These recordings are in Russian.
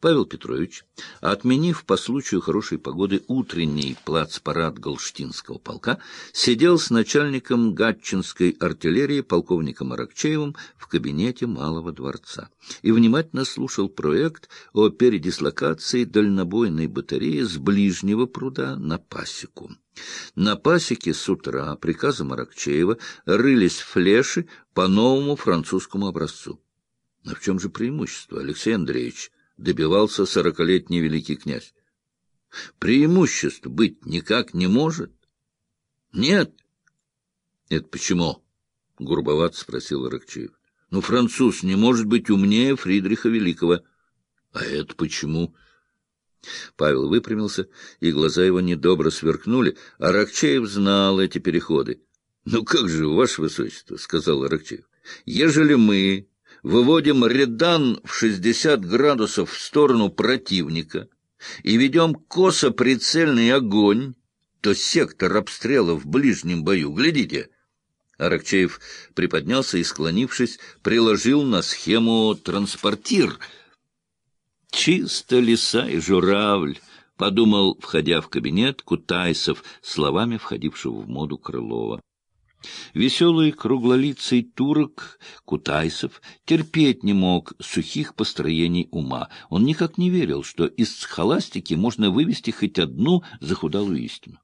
Павел Петрович, отменив по случаю хорошей погоды утренний плацпарад Голштинского полка, сидел с начальником Гатчинской артиллерии полковником Аракчеевым в кабинете Малого дворца и внимательно слушал проект о передислокации дальнобойной батареи с ближнего пруда на пасеку. На пасеке с утра приказом Аракчеева рылись флеши по новому французскому образцу. Но в чем же преимущество, Алексей Андреевич? Добивался сорокалетний великий князь. Преимуществ быть никак не может. Нет. Это почему? — грубоват спросил Аракчеев. — Ну, француз не может быть умнее Фридриха Великого. — А это почему? Павел выпрямился, и глаза его недобро сверкнули. Аракчеев знал эти переходы. — Ну как же, ваше высочество, — сказал Аракчеев, — ежели мы выводим редан в 60 градусов в сторону противника и ведем косо-прицельный огонь, то сектор обстрела в ближнем бою, глядите. Аракчеев приподнялся и, склонившись, приложил на схему транспортир. «Чисто лиса и журавль», — подумал, входя в кабинет, Кутайсов, словами входившего в моду Крылова. Веселый круглолицый турок Кутайсов терпеть не мог сухих построений ума. Он никак не верил, что из схоластики можно вывести хоть одну захудалую истину.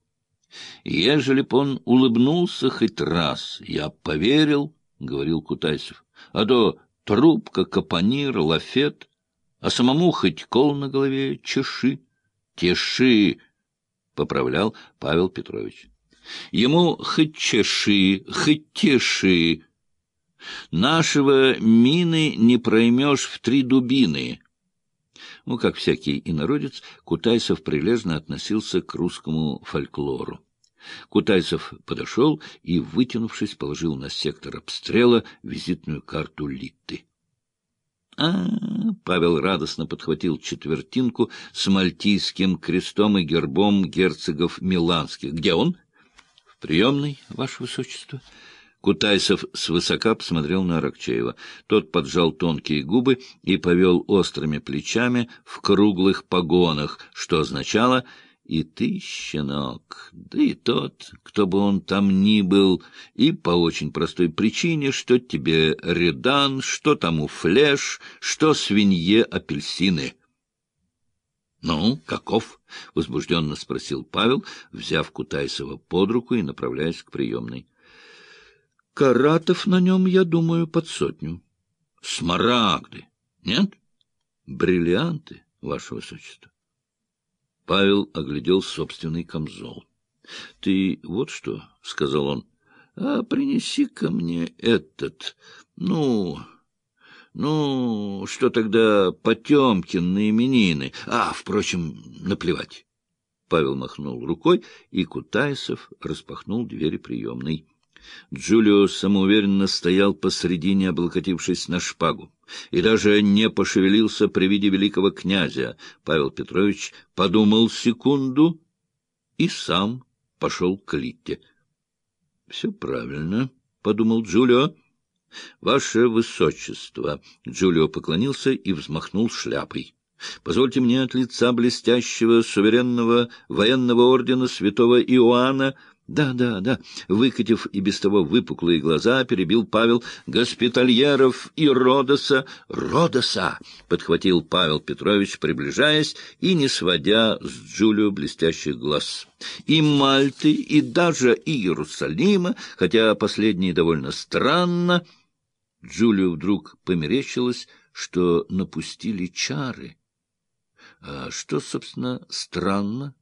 «Ежели б он улыбнулся хоть раз, я поверил», — говорил Кутайсов, — «а то трубка, капонир, лафет, а самому хоть кол на голове чеши». «Теши», — поправлял Павел Петрович. Ему хоть чеши, хоть теши. Нашего мины не проймешь в три дубины. Ну, как всякий инородец, Кутайсов прилежно относился к русскому фольклору. Кутайсов подошел и, вытянувшись, положил на сектор обстрела визитную карту Литты. А, Павел радостно подхватил четвертинку с мальтийским крестом и гербом герцогов Миланских. Где он? Приемный, ваше высочество. Кутайсов свысока посмотрел на Аракчеева. Тот поджал тонкие губы и повел острыми плечами в круглых погонах, что означало «И ты, щенок, да и тот, кто бы он там ни был, и по очень простой причине, что тебе редан, что тому флеш, что свинье апельсины». «Ну, каков?» — возбужденно спросил Павел, взяв Кутайсова под руку и направляясь к приемной. «Каратов на нем, я думаю, под сотню». «Смарагды? Нет?» «Бриллианты, ваше высочество». Павел оглядел собственный камзол. — Ты вот что, — сказал он, — а принеси-ка мне этот, ну, ну, что тогда Потемкин на именины? А, впрочем, наплевать. Павел махнул рукой, и Кутайсов распахнул двери приемной. Джулио самоуверенно стоял посредине, облокотившись на шпагу, и даже не пошевелился при виде великого князя. Павел Петрович подумал секунду и сам пошел к Литте. — Все правильно, — подумал Джулио. — Ваше Высочество! — Джулио поклонился и взмахнул шляпой. — Позвольте мне от лица блестящего суверенного военного ордена святого Иоанна да, да, да, выкатив и без того выпуклые глаза, перебил Павел Госпитальеров и Родоса. Родоса! подхватил Павел Петрович, приближаясь и не сводя с Джулио блестящих глаз. И Мальты, и даже Иерусалима, хотя последнее довольно странно. Джулио вдруг померещилось, что напустили чары. А что, собственно, странно,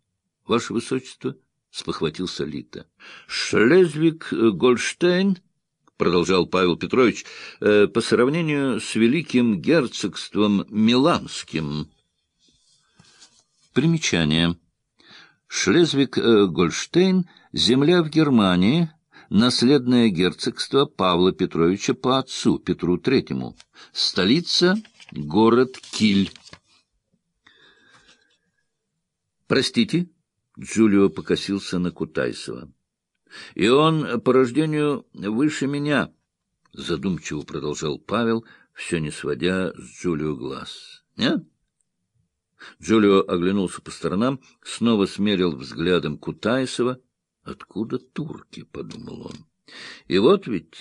ваше высочество? — спохватился Лита. — Шлезвиг-Гольштейн, — продолжал Павел Петрович, э, — по сравнению с великим герцогством Миланским. Примечание. Шлезвиг-Гольштейн — земля в Германии, наследное герцогство Павла Петровича по отцу Петру Третьему. Столица — город Киль. Простите, Джулио покосился на Кутайсова. — И он по рождению выше меня, — задумчиво продолжал Павел, все не сводя с Джулио глаз. — Нет? Джулио оглянулся по сторонам, снова смерил взглядом Кутайсова. «Откуда турки?» — подумал он. «И вот ведь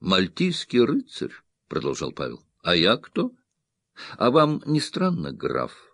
мальтийский рыцарь», — продолжал Павел. «А я кто?» «А вам не странно, граф?»